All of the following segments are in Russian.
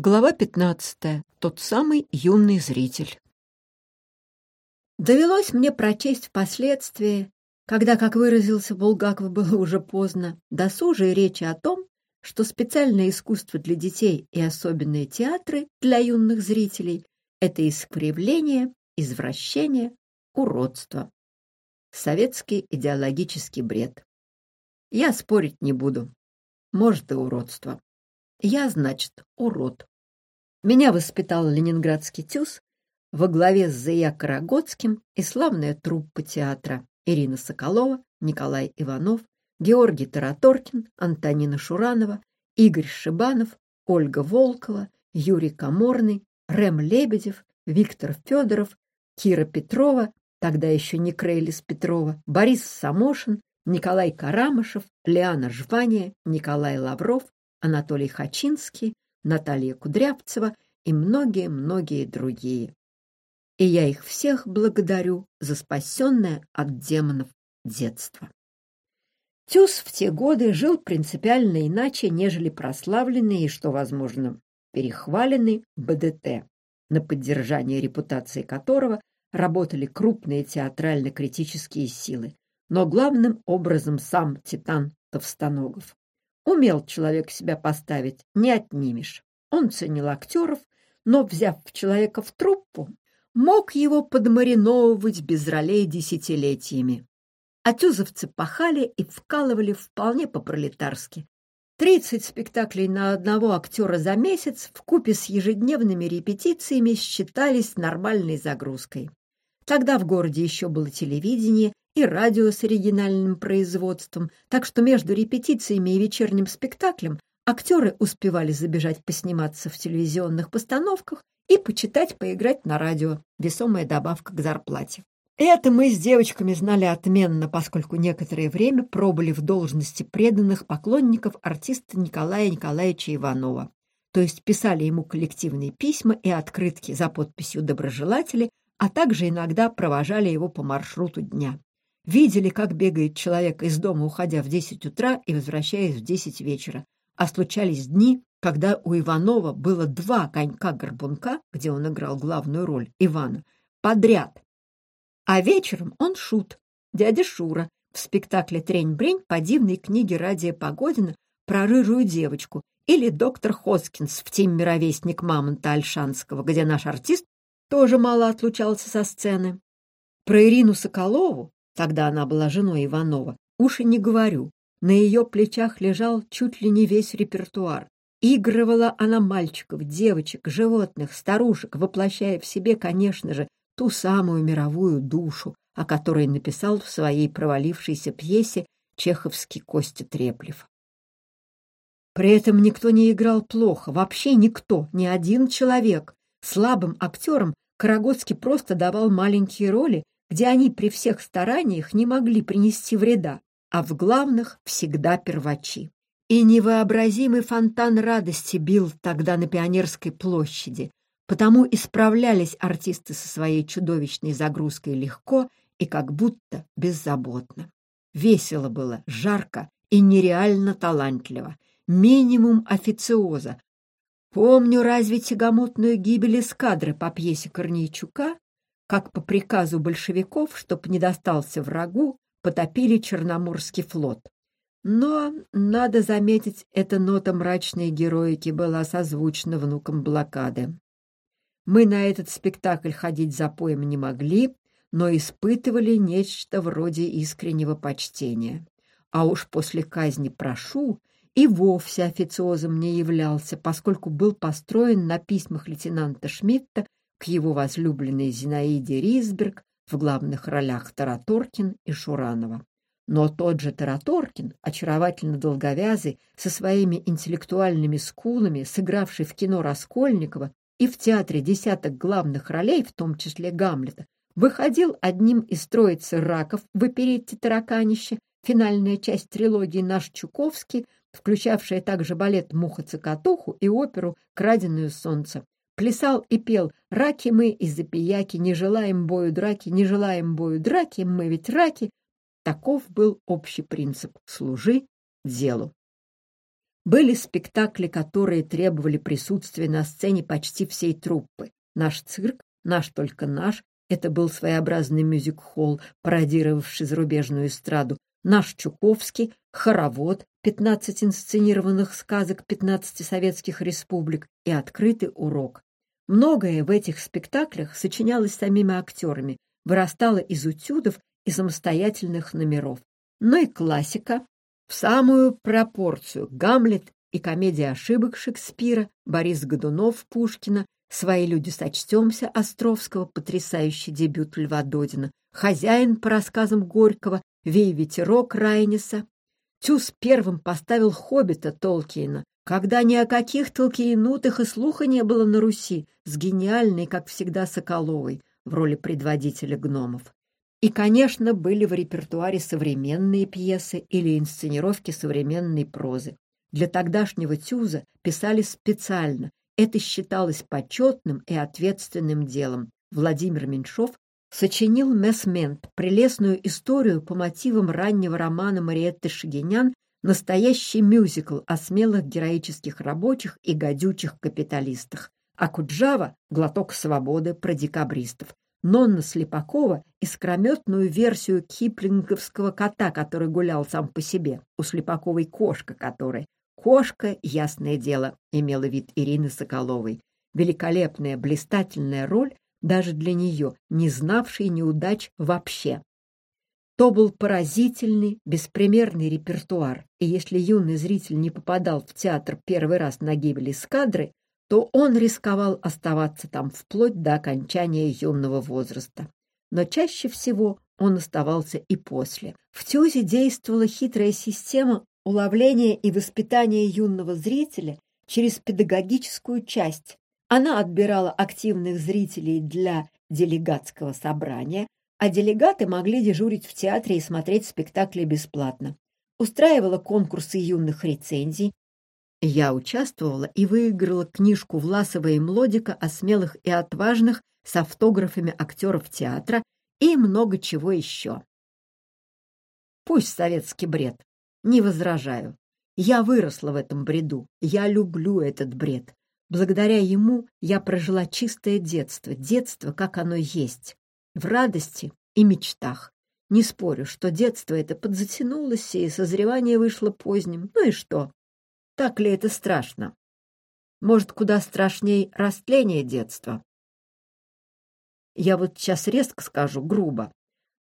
Глава 15. Тот самый юный зритель. Довелось мне прочесть впоследствии, когда, как выразился Булгаков, было уже поздно, досужие речи о том, что специальное искусство для детей и особенные театры для юных зрителей — это искривление, извращение, уродство. Советский идеологический бред. Я спорить не буду. Может, и уродство. Я, значит, урод. Меня воспитал ленинградский тюз во главе с Зая Карагодским и славная труппа театра Ирина Соколова, Николай Иванов, Георгий Тараторкин, Антонина Шуранова, Игорь Шибанов, Ольга Волкова, Юрий Каморный, Рэм Лебедев, Виктор Федоров, Кира Петрова, тогда еще не Крейлис Петрова, Борис Самошин, Николай Карамышев, Лиана Жвания, Николай Лавров, Анатолий Хачинский, Наталья Кудрявцева и многие-многие другие. И я их всех благодарю за спасенное от демонов детство. Тюз в те годы жил принципиально иначе, нежели прославленный и, что возможно, перехваленный БДТ, на поддержание репутации которого работали крупные театрально-критические силы, но главным образом сам Титан Товстоногов. Умел человек себя поставить, не отнимешь. Он ценил актеров, но, взяв человека в труппу, мог его подмариновывать без ролей десятилетиями. А тюзовцы пахали и вкалывали вполне по-пролетарски. Тридцать спектаклей на одного актера за месяц в купе с ежедневными репетициями считались нормальной загрузкой. Тогда в городе еще было телевидение, и радио с оригинальным производством, так что между репетициями и вечерним спектаклем актеры успевали забежать посниматься в телевизионных постановках и почитать, поиграть на радио, весомая добавка к зарплате. Это мы с девочками знали отменно, поскольку некоторое время пробыли в должности преданных поклонников артиста Николая Николаевича Иванова. То есть писали ему коллективные письма и открытки за подписью «Доброжелатели», а также иногда провожали его по маршруту дня. Видели, как бегает человек из дома, уходя в 10 утра и возвращаясь в 10 вечера. А случались дни, когда у Иванова было два конька-горбунка, где он играл главную роль Ивана, подряд. А вечером он шут, дядя Шура, в спектакле «Трень-брень» по дивной книге Радия Погодина про рыжую девочку или доктор Хоскинс в «Тим мировестник Мамонта Альшанского», где наш артист тоже мало отлучался со сцены. Про Ирину Соколову Тогда она была женой Иванова. Уж и не говорю. На ее плечах лежал чуть ли не весь репертуар. Игрывала она мальчиков, девочек, животных, старушек, воплощая в себе, конечно же, ту самую мировую душу, о которой написал в своей провалившейся пьесе чеховский Костя Треплев. При этом никто не играл плохо, вообще никто, ни один человек. Слабым актерам Карагодский просто давал маленькие роли где они при всех стараниях не могли принести вреда, а в главных всегда первачи. И невообразимый фонтан радости бил тогда на Пионерской площади, потому исправлялись артисты со своей чудовищной загрузкой легко и как будто беззаботно. Весело было, жарко и нереально талантливо. Минимум официоза. Помню разве тягомотную гибель эскадры по пьесе Корнейчука как по приказу большевиков, чтоб не достался врагу, потопили Черноморский флот. Но, надо заметить, эта нота мрачной героики была созвучна внукам блокады. Мы на этот спектакль ходить за поем не могли, но испытывали нечто вроде искреннего почтения. А уж после казни прошу и вовсе официозом не являлся, поскольку был построен на письмах лейтенанта Шмидта к его возлюбленной Зинаиде Ризберг в главных ролях Тараторкин и Шуранова. Но тот же Тараторкин, очаровательно долговязый, со своими интеллектуальными скулами, сыгравший в кино Раскольникова и в театре десяток главных ролей, в том числе Гамлета, выходил одним из троицы раков в оперетте «Тараканище», финальная часть трилогии «Наш Чуковский», включавшая также балет «Муха-цокотуху» и оперу «Краденое солнце», плясал и пел «Раки мы из-за пияки, не желаем бою драки, не желаем бою драки, мы ведь раки». Таков был общий принцип «служи делу». Были спектакли, которые требовали присутствия на сцене почти всей труппы. Наш цирк, наш только наш, это был своеобразный мюзик-холл, пародировавший зарубежную эстраду. Наш Чуковский, хоровод, 15 инсценированных сказок 15 советских республик и открытый урок. Многое в этих спектаклях сочинялось самими актерами, вырастало из утюдов и самостоятельных номеров. Но и классика, в самую пропорцию Гамлет и комедия ошибок Шекспира, Борис Годунов Пушкина, «Свои люди сочтемся» Островского, потрясающий дебют Льва Додина, «Хозяин» по рассказам Горького, «Вей ветерок» Райниса. Тюз первым поставил «Хоббита» Толкиена, когда ни о каких толкиенутых и слуха не было на Руси, с гениальной, как всегда, Соколовой в роли предводителя гномов. И, конечно, были в репертуаре современные пьесы или инсценировки современной прозы. Для тогдашнего Тюза писали специально. Это считалось почетным и ответственным делом. Владимир Меньшов сочинил «Месмент» — прелестную историю по мотивам раннего романа Мариетты Шагинян настоящий мюзикл о смелых героических рабочих и гадючих капиталистах, а Куджава — глоток свободы про декабристов. Нонна Слепакова — искрометную версию киплинговского кота, который гулял сам по себе, у Слепаковой кошка которой. Кошка, ясное дело, имела вид Ирины Соколовой. Великолепная, блистательная роль даже для нее, не знавшей неудач вообще. То был поразительный, беспримерный репертуар, и если юный зритель не попадал в театр первый раз на гибель эскадры, то он рисковал оставаться там вплоть до окончания юного возраста. Но чаще всего он оставался и после. В Тюзе действовала хитрая система уловления и воспитания юного зрителя через педагогическую часть. Она отбирала активных зрителей для делегатского собрания, а делегаты могли дежурить в театре и смотреть спектакли бесплатно. Устраивала конкурсы юных рецензий, я участвовала и выиграла книжку Власова и Млодика о смелых и отважных с автографами актеров театра и много чего еще. Пусть советский бред. Не возражаю. Я выросла в этом бреду. Я люблю этот бред. Благодаря ему я прожила чистое детство, детство, как оно есть, в радости и мечтах. Не спорю, что детство это подзатянулось, и созревание вышло поздним. Ну и что? Так ли это страшно? Может, куда страшней растление детства? Я вот сейчас резко скажу, грубо.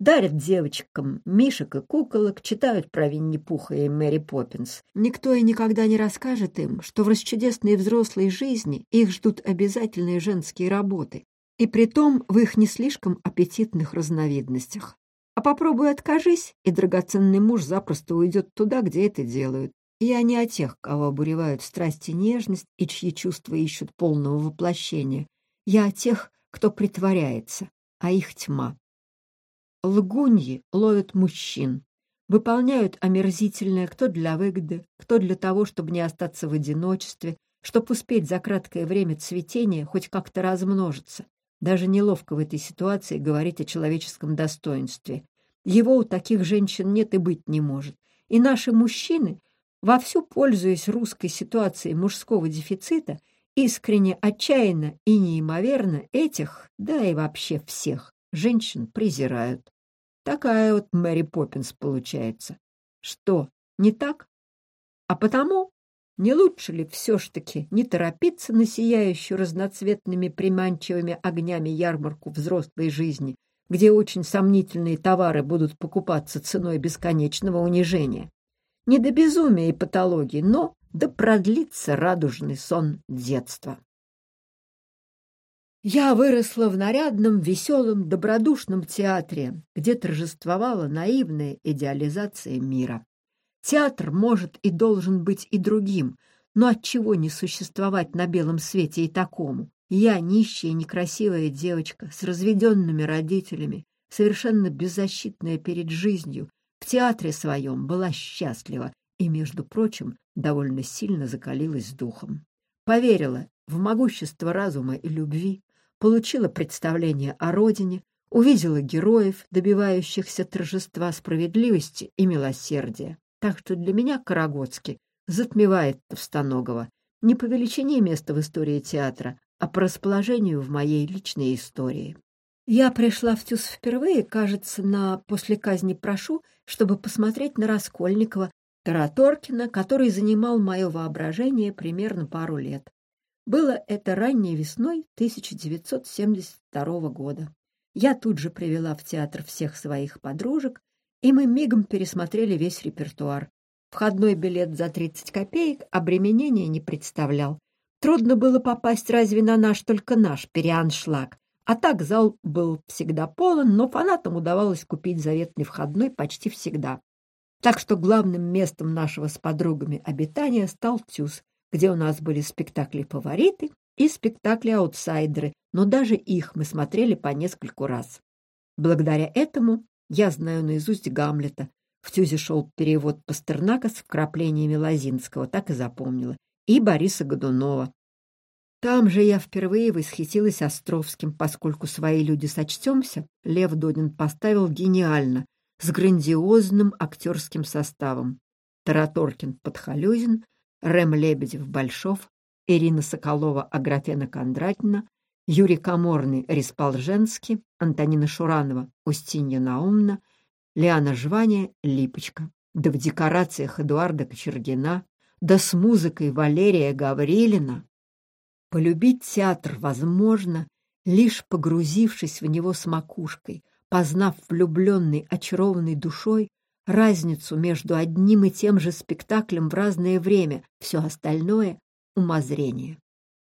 Дарят девочкам мишек и куколок, читают про Винни-Пуха и Мэри Поппинс. Никто и никогда не расскажет им, что в расчудесной взрослой жизни их ждут обязательные женские работы, и притом в их не слишком аппетитных разновидностях. А попробуй откажись, и драгоценный муж запросто уйдет туда, где это делают. Я не о тех, кого обуревают страсть и нежность, и чьи чувства ищут полного воплощения. Я о тех, кто притворяется, а их тьма. Лгуньи ловят мужчин, выполняют омерзительное кто для выгоды, кто для того, чтобы не остаться в одиночестве, чтобы успеть за краткое время цветения хоть как-то размножиться. Даже неловко в этой ситуации говорить о человеческом достоинстве. Его у таких женщин нет и быть не может. И наши мужчины — вовсю пользуясь русской ситуацией мужского дефицита, искренне, отчаянно и неимоверно этих, да и вообще всех, женщин презирают. Такая вот Мэри Поппинс получается. Что, не так? А потому не лучше ли все ж таки не торопиться на сияющую разноцветными приманчивыми огнями ярмарку взрослой жизни, где очень сомнительные товары будут покупаться ценой бесконечного унижения? Не до безумия и патологии, но да продлится радужный сон детства. Я выросла в нарядном, веселом, добродушном театре, где торжествовала наивная идеализация мира. Театр может и должен быть и другим, но отчего не существовать на белом свете и такому? Я нищая некрасивая девочка с разведенными родителями, совершенно беззащитная перед жизнью, в театре своем была счастлива и, между прочим, довольно сильно закалилась духом. Поверила в могущество разума и любви, получила представление о родине, увидела героев, добивающихся торжества справедливости и милосердия. Так что для меня Карагодский затмевает Товстоногова не по величине места в истории театра, а по расположению в моей личной истории. Я пришла в ТЮЗ впервые, кажется, на «После казни прошу», чтобы посмотреть на Раскольникова, Тараторкина, который занимал мое воображение примерно пару лет. Было это ранней весной 1972 года. Я тут же привела в театр всех своих подружек, и мы мигом пересмотрели весь репертуар. Входной билет за 30 копеек обременения не представлял. Трудно было попасть разве на наш, только наш переаншлаг. А так зал был всегда полон, но фанатам удавалось купить заветный входной почти всегда. Так что главным местом нашего с подругами обитания стал ТЮЗ, где у нас были спектакли-фавориты и спектакли-аутсайдеры, но даже их мы смотрели по нескольку раз. Благодаря этому я знаю наизусть Гамлета. В ТЮЗе шел перевод Пастернака с вкраплениями Лозинского, так и запомнила, и Бориса Годунова. Там же я впервые восхитилась Островским, поскольку свои люди сочтемся, Лев Додин поставил гениально, с грандиозным актерским составом. Тараторкин-Подхалюзин, Рэм Лебедев-Большов, Ирина Соколова-Аграфена Кондратьевна, Юрий Каморный Респолженский, Антонина Шуранова Устинья Наумна, Лиана Жваня Липочка. Да в декорациях Эдуарда Кочергина, да с музыкой Валерия Гаврилина. Полюбить театр возможно, лишь погрузившись в него с макушкой, познав влюбленной, очарованной душой разницу между одним и тем же спектаклем в разное время, все остальное — умозрение.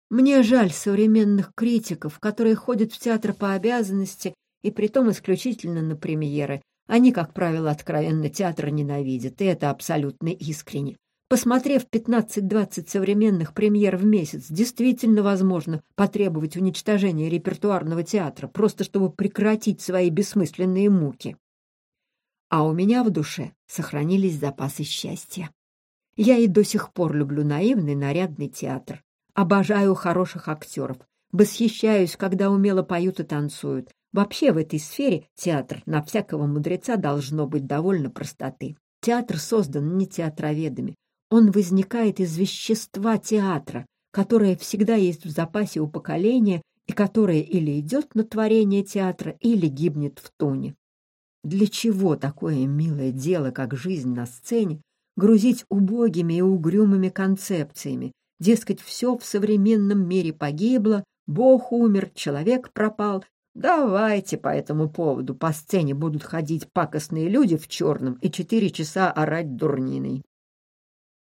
Мне жаль современных критиков, которые ходят в театр по обязанности и притом исключительно на премьеры. Они, как правило, откровенно театр ненавидят, и это абсолютно искренне. Посмотрев 15-20 современных премьер в месяц, действительно возможно потребовать уничтожения репертуарного театра, просто чтобы прекратить свои бессмысленные муки. А у меня в душе сохранились запасы счастья. Я и до сих пор люблю наивный нарядный театр. Обожаю хороших актеров. Восхищаюсь, когда умело поют и танцуют. Вообще в этой сфере театр на всякого мудреца должно быть довольно простоты. Театр создан не театроведами, он возникает из вещества театра, которое всегда есть в запасе у поколения и которое или идет на творение театра, или гибнет в туне. Для чего такое милое дело, как жизнь на сцене, грузить убогими и угрюмыми концепциями? Дескать, все в современном мире погибло, Бог умер, человек пропал. Давайте по этому поводу по сцене будут ходить пакостные люди в черном и четыре часа орать дурниной.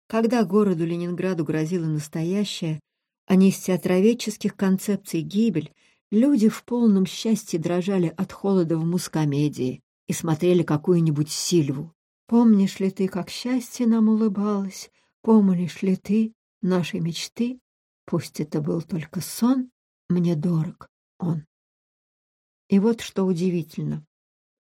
Когда городу Ленинграду грозила настоящая, а не из театроведческих концепций гибель, люди в полном счастье дрожали от холода в мускомедии и смотрели какую-нибудь сильву. Помнишь ли ты, как счастье нам улыбалось? Помнишь ли ты наши мечты? Пусть это был только сон, мне дорог он. И вот что удивительно.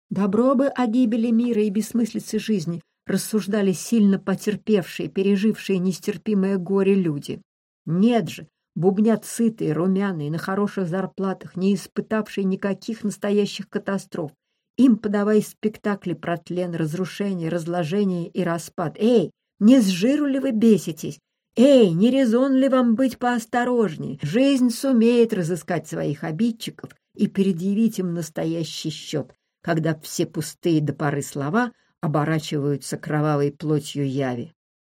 Добро бы о гибели мира и бессмыслице жизни рассуждали сильно потерпевшие, пережившие нестерпимое горе люди. Нет же, бубнят сытые, румяные, на хороших зарплатах, не испытавшие никаких настоящих катастроф. Им подавай спектакли про тлен, разрушение, разложение и распад. Эй, не с жиру ли вы беситесь? Эй, не резон ли вам быть поосторожнее? Жизнь сумеет разыскать своих обидчиков и предъявить им настоящий счет, когда все пустые до поры слова оборачиваются кровавой плотью яви.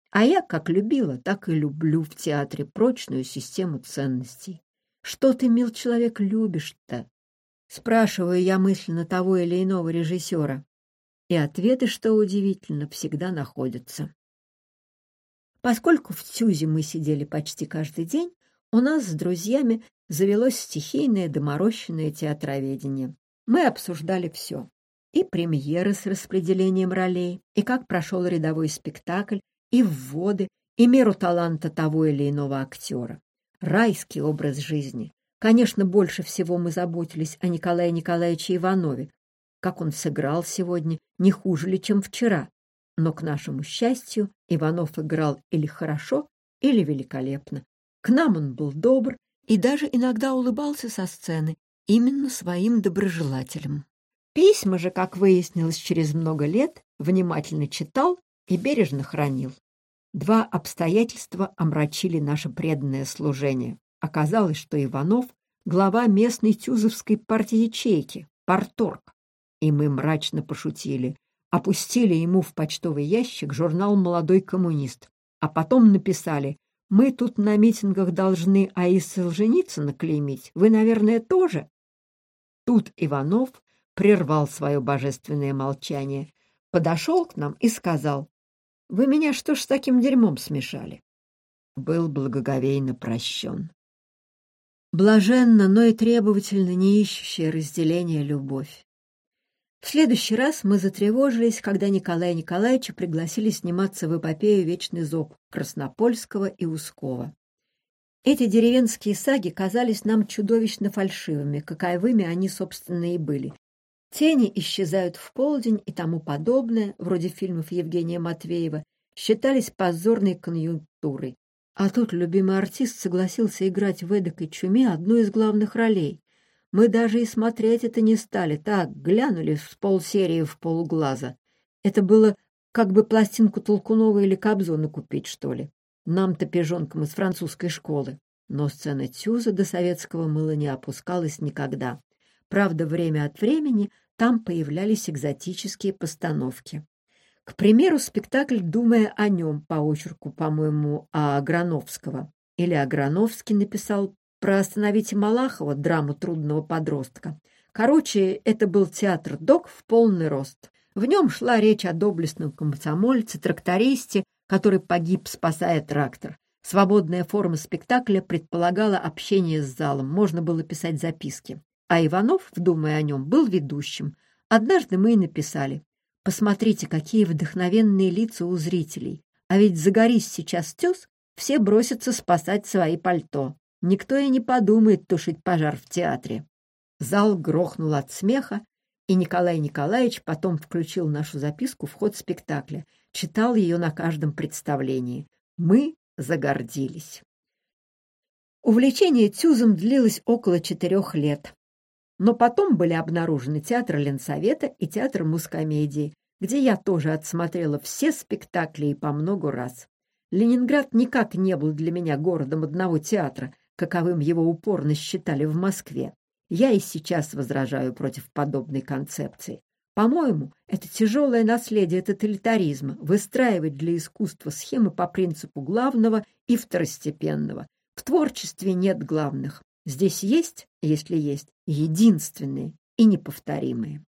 А я как любила, так и люблю в театре прочную систему ценностей. Что ты, мил человек, любишь-то? Спрашиваю я мысленно того или иного режиссера. И ответы, что удивительно, всегда находятся. Поскольку в Тюзе мы сидели почти каждый день, у нас с друзьями завелось стихийное доморощенное театроведение. Мы обсуждали все и премьеры с распределением ролей, и как прошел рядовой спектакль, и вводы, и меру таланта того или иного актера. Райский образ жизни. Конечно, больше всего мы заботились о Николае Николаевиче Иванове. Как он сыграл сегодня, не хуже ли, чем вчера. Но, к нашему счастью, Иванов играл или хорошо, или великолепно. К нам он был добр и даже иногда улыбался со сцены, именно своим доброжелателям. Письма же, как выяснилось через много лет, внимательно читал и бережно хранил. Два обстоятельства омрачили наше преданное служение. Оказалось, что Иванов — глава местной тюзовской партии ячейки, парторг. И мы мрачно пошутили. Опустили ему в почтовый ящик журнал «Молодой коммунист», а потом написали «Мы тут на митингах должны Аис Солженицына клеймить. Вы, наверное, тоже?» Тут Иванов прервал свое божественное молчание, подошел к нам и сказал вы меня что ж с таким дерьмом смешали? Был благоговейно прощен. Блаженно, но и требовательно не ищущая разделения любовь. В следующий раз мы затревожились, когда Николая Николаевича пригласили сниматься в эпопею «Вечный зоб» Краснопольского и Ускова. Эти деревенские саги казались нам чудовищно фальшивыми, каковыми они, собственно, и были, Тени исчезают в полдень и тому подобное, вроде фильмов Евгения Матвеева, считались позорной конъюнктурой. А тут любимый артист согласился играть в эдакой чуме одну из главных ролей. Мы даже и смотреть это не стали, так, глянули с полсерии в полуглаза. Это было как бы пластинку Толкунова или Кобзона купить, что ли. Нам-то пижонкам из французской школы. Но сцена Тюза до советского мыла не опускалась никогда. Правда, время от времени там появлялись экзотические постановки. К примеру, спектакль «Думая о нем» по очерку, по-моему, а Аграновского. Или Аграновский написал про «Остановите Малахова» драму трудного подростка. Короче, это был театр «Док» в полный рост. В нем шла речь о доблестном комсомольце, трактористе, который погиб, спасая трактор. Свободная форма спектакля предполагала общение с залом, можно было писать записки. А Иванов, вдумая о нем, был ведущим. Однажды мы и написали. Посмотрите, какие вдохновенные лица у зрителей. А ведь загорись сейчас тез, все бросятся спасать свои пальто. Никто и не подумает тушить пожар в театре. Зал грохнул от смеха, и Николай Николаевич потом включил нашу записку в ход спектакля, читал ее на каждом представлении. Мы загордились. Увлечение Тюзом длилось около четырех лет. Но потом были обнаружены театр Ленсовета и театр мускомедии, где я тоже отсмотрела все спектакли и по много раз. Ленинград никак не был для меня городом одного театра, каковым его упорно считали в Москве. Я и сейчас возражаю против подобной концепции. По-моему, это тяжелое наследие тоталитаризма выстраивать для искусства схемы по принципу главного и второстепенного. В творчестве нет главных. Здесь есть, если есть, единственные и неповторимые.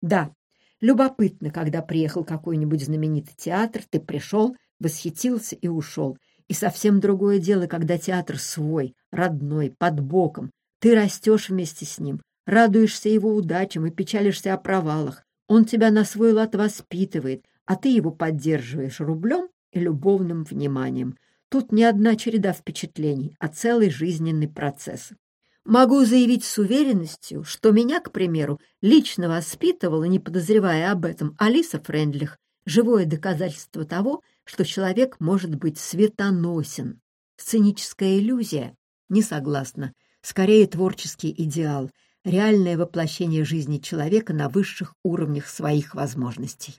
Да, любопытно, когда приехал какой-нибудь знаменитый театр, ты пришел, восхитился и ушел. И совсем другое дело, когда театр свой, родной, под боком. Ты растешь вместе с ним, радуешься его удачам и печалишься о провалах. Он тебя на свой лад воспитывает, а ты его поддерживаешь рублем и любовным вниманием. Тут не одна череда впечатлений, а целый жизненный процесс. Могу заявить с уверенностью, что меня, к примеру, лично воспитывала, не подозревая об этом, Алиса Френдлих, живое доказательство того, что человек может быть светоносен. Сценическая иллюзия? Не согласна. Скорее творческий идеал, реальное воплощение жизни человека на высших уровнях своих возможностей.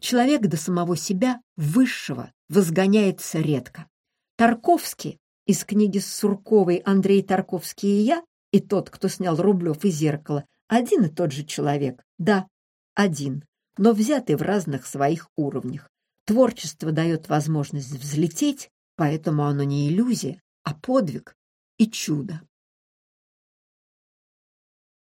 Человек до самого себя, высшего, возгоняется редко. Тарковский из книги Сурковой «Андрей Тарковский и я» и тот, кто снял Рублев и «Зеркало», один и тот же человек. Да, один, но взятый в разных своих уровнях. Творчество дает возможность взлететь, поэтому оно не иллюзия, а подвиг и чудо.